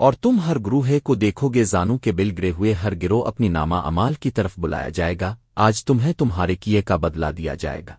اور تم ہر گروہے کو دیکھو گے زانو کے بل گرے ہوئے ہر گروہ اپنی نامہ امال کی طرف بلایا جائے گا، آج تمہیں تمہارے کیے کا بدلا دیا جائے گا۔